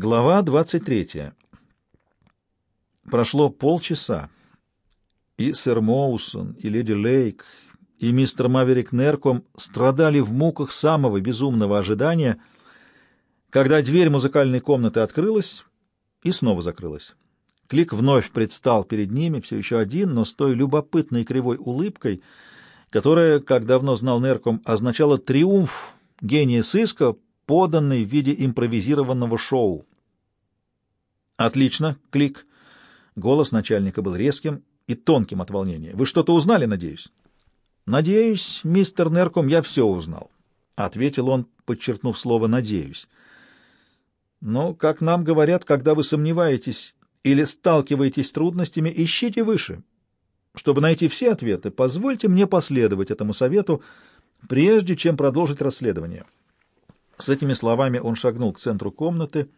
Глава 23. Прошло полчаса, и сэр Моусон, и леди Лейк, и мистер Маверик Нерком страдали в муках самого безумного ожидания, когда дверь музыкальной комнаты открылась и снова закрылась. Клик вновь предстал перед ними, все еще один, но с той любопытной кривой улыбкой, которая, как давно знал Нерком, означала триумф гения сыска, поданный в виде импровизированного шоу. «Отлично, Клик!» Голос начальника был резким и тонким от волнения. «Вы что-то узнали, надеюсь?» «Надеюсь, мистер Нерком, я все узнал», — ответил он, подчеркнув слово «надеюсь». «Но, как нам говорят, когда вы сомневаетесь или сталкиваетесь с трудностями, ищите выше. Чтобы найти все ответы, позвольте мне последовать этому совету, прежде чем продолжить расследование». С этими словами он шагнул к центру комнаты,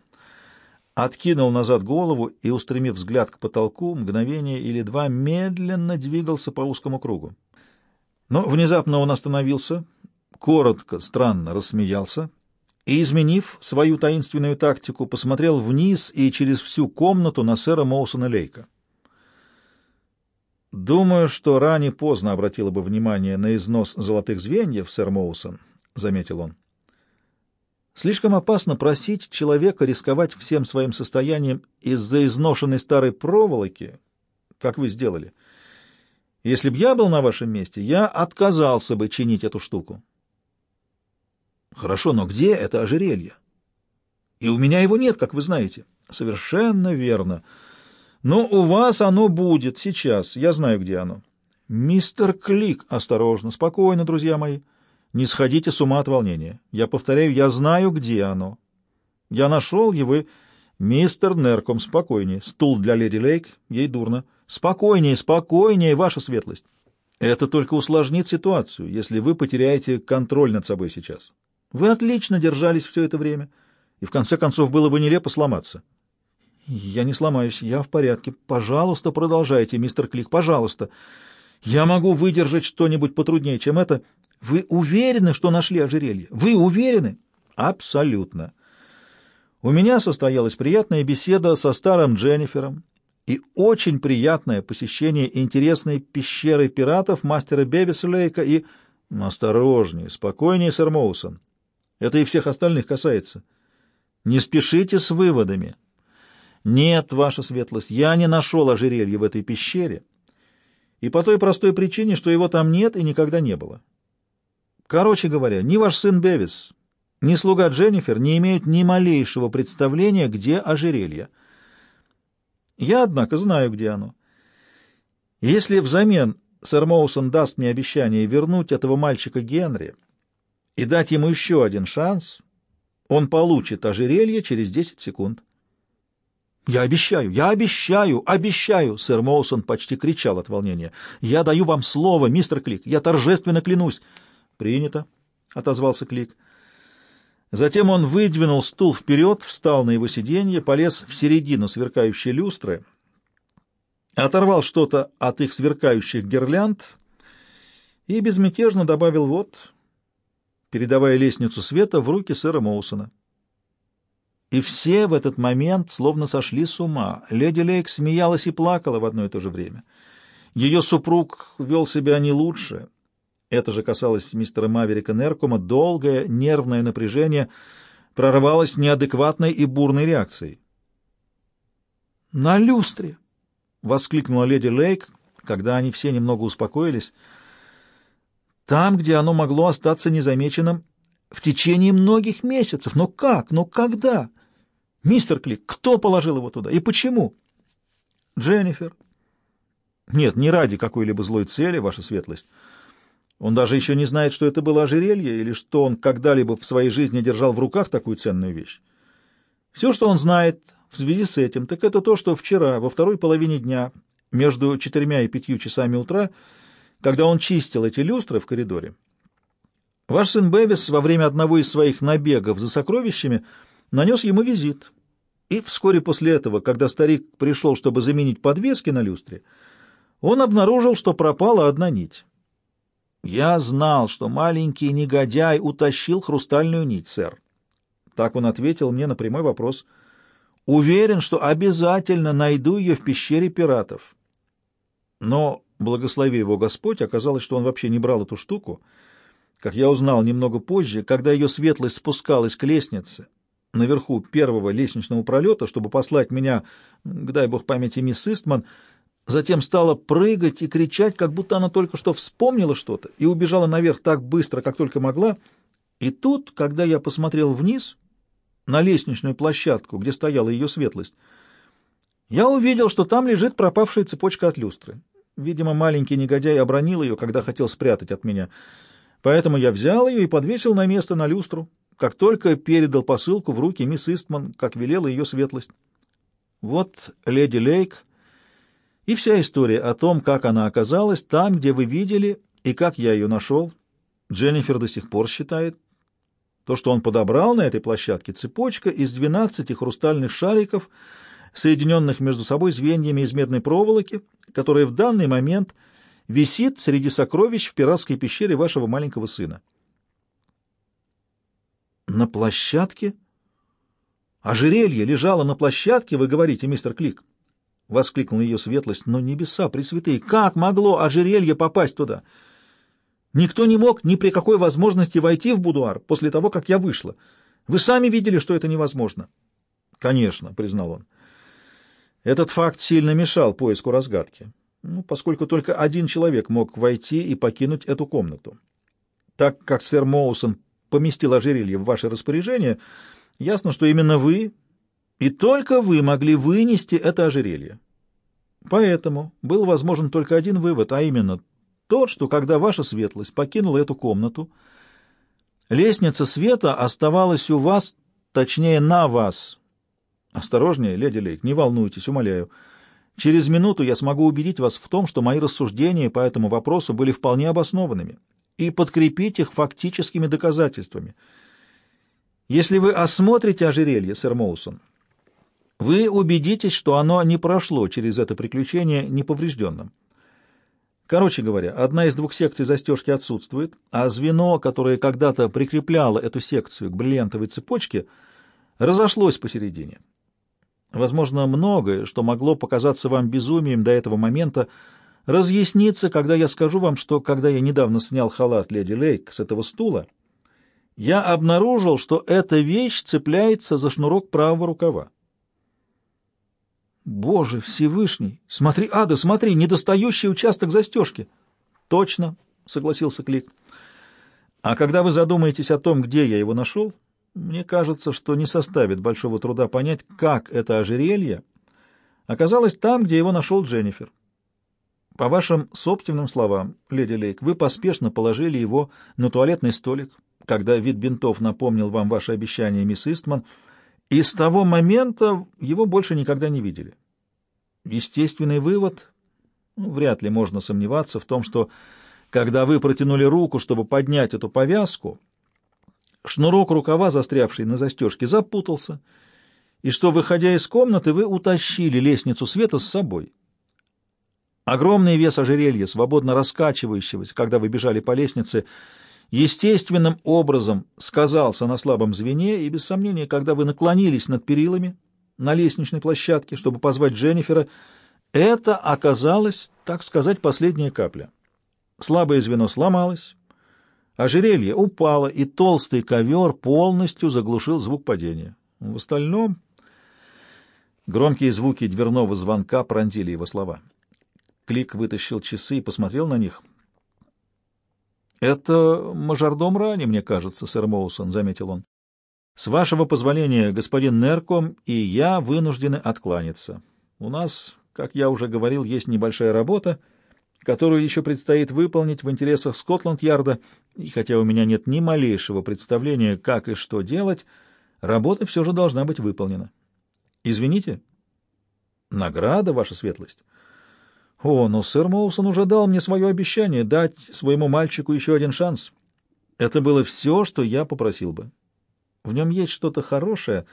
откинул назад голову и, устремив взгляд к потолку, мгновение или два медленно двигался по узкому кругу. Но внезапно он остановился, коротко, странно рассмеялся и, изменив свою таинственную тактику, посмотрел вниз и через всю комнату на сэра Моусона Лейка. «Думаю, что ранее поздно обратила бы внимание на износ золотых звеньев, сэр Моусон», — заметил он. Слишком опасно просить человека рисковать всем своим состоянием из-за изношенной старой проволоки, как вы сделали. Если б я был на вашем месте, я отказался бы чинить эту штуку. Хорошо, но где это ожерелье? И у меня его нет, как вы знаете. Совершенно верно. Но у вас оно будет сейчас. Я знаю, где оно. Мистер Клик, осторожно, спокойно, друзья мои. Не сходите с ума от волнения. Я повторяю, я знаю, где оно. Я нашел его. Мистер Нерком, спокойнее. Стул для леди Лейк, ей дурно. Спокойнее, спокойнее, ваша светлость. Это только усложнит ситуацию, если вы потеряете контроль над собой сейчас. Вы отлично держались все это время, и в конце концов было бы нелепо сломаться. Я не сломаюсь, я в порядке. Пожалуйста, продолжайте, мистер Клик, пожалуйста. Я могу выдержать что-нибудь потруднее, чем это. Вы уверены, что нашли ожерелье? Вы уверены? Абсолютно. У меня состоялась приятная беседа со старым Дженнифером и очень приятное посещение интересной пещеры пиратов мастера Бевиса и... Осторожнее, спокойнее, сэр Моусон. Это и всех остальных касается. Не спешите с выводами. Нет, ваша светлость, я не нашел ожерелье в этой пещере, и по той простой причине, что его там нет и никогда не было. Короче говоря, ни ваш сын Бевис, ни слуга Дженнифер не имеют ни малейшего представления, где ожерелье. Я, однако, знаю, где оно. Если взамен сэр Моусон даст мне обещание вернуть этого мальчика Генри и дать ему еще один шанс, он получит ожерелье через десять секунд. «Я обещаю, я обещаю, обещаю!» Сэр Моусон почти кричал от волнения. «Я даю вам слово, мистер Клик, я торжественно клянусь!» «Принято», — отозвался Клик. Затем он выдвинул стул вперед, встал на его сиденье, полез в середину сверкающей люстры, оторвал что-то от их сверкающих гирлянд и безмятежно добавил «вот», передавая лестницу света в руки сэра Моусона. И все в этот момент словно сошли с ума. Леди Лейк смеялась и плакала в одно и то же время. Ее супруг вел себя не лучше — это же касалось мистера Маверика Неркома. Долгое нервное напряжение прорывалось неадекватной и бурной реакцией. «На люстре!» — воскликнула леди Лейк, когда они все немного успокоились. «Там, где оно могло остаться незамеченным в течение многих месяцев. Но как? Но когда? Мистер Клик, кто положил его туда и почему?» «Дженнифер». «Нет, не ради какой-либо злой цели, ваша светлость». Он даже еще не знает, что это было ожерелье или что он когда-либо в своей жизни держал в руках такую ценную вещь. Все, что он знает в связи с этим, так это то, что вчера, во второй половине дня, между четырьмя и пятью часами утра, когда он чистил эти люстры в коридоре, ваш сын Бевис во время одного из своих набегов за сокровищами нанес ему визит. И вскоре после этого, когда старик пришел, чтобы заменить подвески на люстре, он обнаружил, что пропала одна нить. Я знал, что маленький негодяй утащил хрустальную нить, сэр. Так он ответил мне на прямой вопрос. Уверен, что обязательно найду ее в пещере пиратов. Но, благослови его Господь, оказалось, что он вообще не брал эту штуку. Как я узнал немного позже, когда ее светлость спускалась к лестнице наверху первого лестничного пролета, чтобы послать меня, дай бог памяти, мисс Истман, затем стала прыгать и кричать, как будто она только что вспомнила что-то, и убежала наверх так быстро, как только могла. И тут, когда я посмотрел вниз, на лестничную площадку, где стояла ее светлость, я увидел, что там лежит пропавшая цепочка от люстры. Видимо, маленький негодяй обронил ее, когда хотел спрятать от меня. Поэтому я взял ее и подвесил на место на люстру, как только передал посылку в руки мисс Истман, как велела ее светлость. Вот леди Лейк и вся история о том, как она оказалась там, где вы видели, и как я ее нашел. Дженнифер до сих пор считает, то, что он подобрал на этой площадке, цепочка из 12 хрустальных шариков, соединенных между собой звеньями из медной проволоки, которая в данный момент висит среди сокровищ в пиратской пещере вашего маленького сына. На площадке? Ожерелье лежало на площадке, вы говорите, мистер Клик? — воскликнула ее светлость. Но небеса пресвятые, как могло ожерелье попасть туда? — Никто не мог ни при какой возможности войти в будуар после того, как я вышла. Вы сами видели, что это невозможно. Конечно, признал он. Этот факт сильно мешал поиску разгадки, ну, поскольку только один человек мог войти и покинуть эту комнату. Так как сэр Моусон поместил ожерелье в ваше распоряжение, ясно, что именно вы и только вы могли вынести это ожерелье. Поэтому был возможен только один вывод, а именно тот, что когда ваша светлость покинула эту комнату, лестница света оставалась у вас, точнее, на вас. Осторожнее, леди Лейк, не волнуйтесь, умоляю. Через минуту я смогу убедить вас в том, что мои рассуждения по этому вопросу были вполне обоснованными, и подкрепить их фактическими доказательствами. Если вы осмотрите ожерелье, сэр Моусон, вы убедитесь, что оно не прошло через это приключение неповрежденным. Короче говоря, одна из двух секций застежки отсутствует, а звено, которое когда-то прикрепляло эту секцию к бриллиантовой цепочке, разошлось посередине. Возможно, многое, что могло показаться вам безумием до этого момента, разъяснится, когда я скажу вам, что, когда я недавно снял халат леди Лейк с этого стула, я обнаружил, что эта вещь цепляется за шнурок правого рукава. Боже Всевышний! Смотри, Ада, смотри, недостающий участок застежки. Точно, согласился Клик. А когда вы задумаетесь о том, где я его нашел, мне кажется, что не составит большого труда понять, как это ожерелье оказалось там, где его нашел Дженнифер. По вашим собственным словам, леди Лейк, вы поспешно положили его на туалетный столик, когда вид бинтов напомнил вам ваше обещание, мисс Истман — и с того момента его больше никогда не видели. Естественный вывод, ну, вряд ли можно сомневаться в том, что когда вы протянули руку, чтобы поднять эту повязку, шнурок рукава, застрявший на застежке, запутался, и что, выходя из комнаты, вы утащили лестницу света с собой. Огромный вес ожерелья, свободно раскачивающегося, когда вы бежали по лестнице, — естественным образом сказался на слабом звене, и, без сомнения, когда вы наклонились над перилами на лестничной площадке, чтобы позвать Дженнифера, это оказалась, так сказать, последняя капля. Слабое звено сломалось, ожерелье упало, и толстый ковер полностью заглушил звук падения. В остальном громкие звуки дверного звонка пронзили его слова. Клик вытащил часы и посмотрел на них — «Это мажордом Рани, мне кажется, сэр Моусон», — заметил он. «С вашего позволения, господин Нерком и я вынуждены откланяться. У нас, как я уже говорил, есть небольшая работа, которую еще предстоит выполнить в интересах Скотланд-Ярда, и хотя у меня нет ни малейшего представления, как и что делать, работа все же должна быть выполнена. Извините?» «Награда, ваша светлость». О, но сэр Моусон уже дал мне свое обещание дать своему мальчику еще один шанс. Это было все, что я попросил бы. В нем есть что-то хорошее,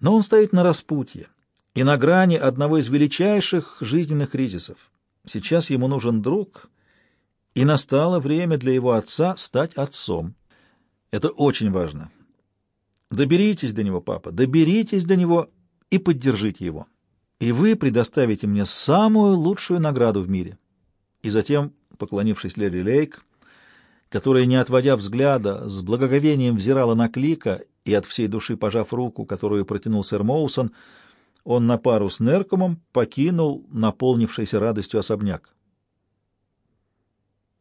но он стоит на распутье и на грани одного из величайших жизненных кризисов. Сейчас ему нужен друг, и настало время для его отца стать отцом. Это очень важно. Доберитесь до него, папа, доберитесь до него и поддержите его. И вы предоставите мне самую лучшую награду в мире. И затем, поклонившись Лерри Лейк, которая, не отводя взгляда, с благоговением взирала на Клика и от всей души пожав руку, которую протянул сэр Моусон, он на пару с Неркомом покинул наполнившийся радостью особняк.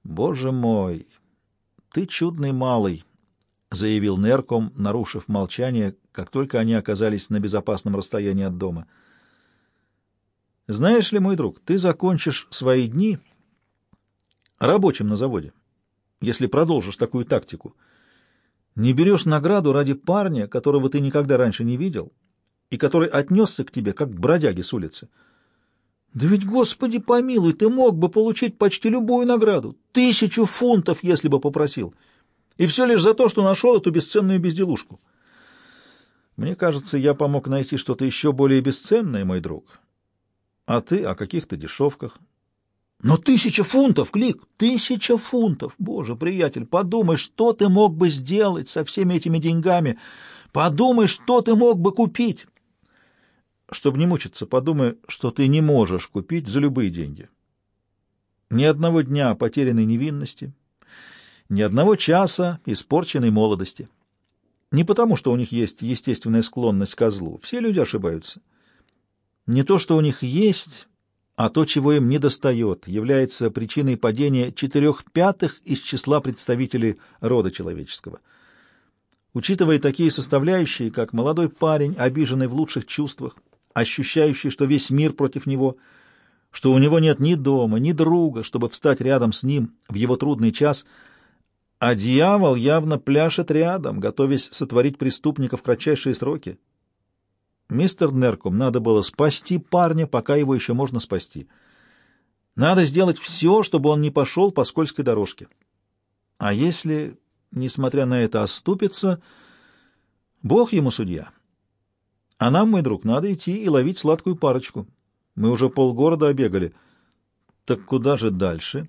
«Боже мой, ты чудный малый!» — заявил Нерком, нарушив молчание, как только они оказались на безопасном расстоянии от дома. «Знаешь ли, мой друг, ты закончишь свои дни рабочим на заводе, если продолжишь такую тактику. Не берешь награду ради парня, которого ты никогда раньше не видел, и который отнесся к тебе, как к бродяге с улицы. Да ведь, Господи помилуй, ты мог бы получить почти любую награду, тысячу фунтов, если бы попросил, и все лишь за то, что нашел эту бесценную безделушку. Мне кажется, я помог найти что-то еще более бесценное, мой друг. А ты о каких-то дешевках. Но тысяча фунтов, Клик, тысяча фунтов! Боже, приятель, подумай, что ты мог бы сделать со всеми этими деньгами. Подумай, что ты мог бы купить. Чтобы не мучиться, подумай, что ты не можешь купить за любые деньги. Ни одного дня потерянной невинности, ни одного часа испорченной молодости. Не потому, что у них есть естественная склонность к злу. Все люди ошибаются. Не то, что у них есть, а то, чего им недостает, является причиной падения четырех пятых из числа представителей рода человеческого. Учитывая такие составляющие, как молодой парень, обиженный в лучших чувствах, ощущающий, что весь мир против него, что у него нет ни дома, ни друга, чтобы встать рядом с ним в его трудный час, а дьявол явно пляшет рядом, готовясь сотворить преступника в кратчайшие сроки. Мистер Нерком надо было спасти парня, пока его еще можно спасти. Надо сделать все, чтобы он не пошел по скользкой дорожке. А если, несмотря на это, оступится, Бог ему судья. А нам, мой друг, надо идти и ловить сладкую парочку. Мы уже полгорода обегали. Так куда же дальше?»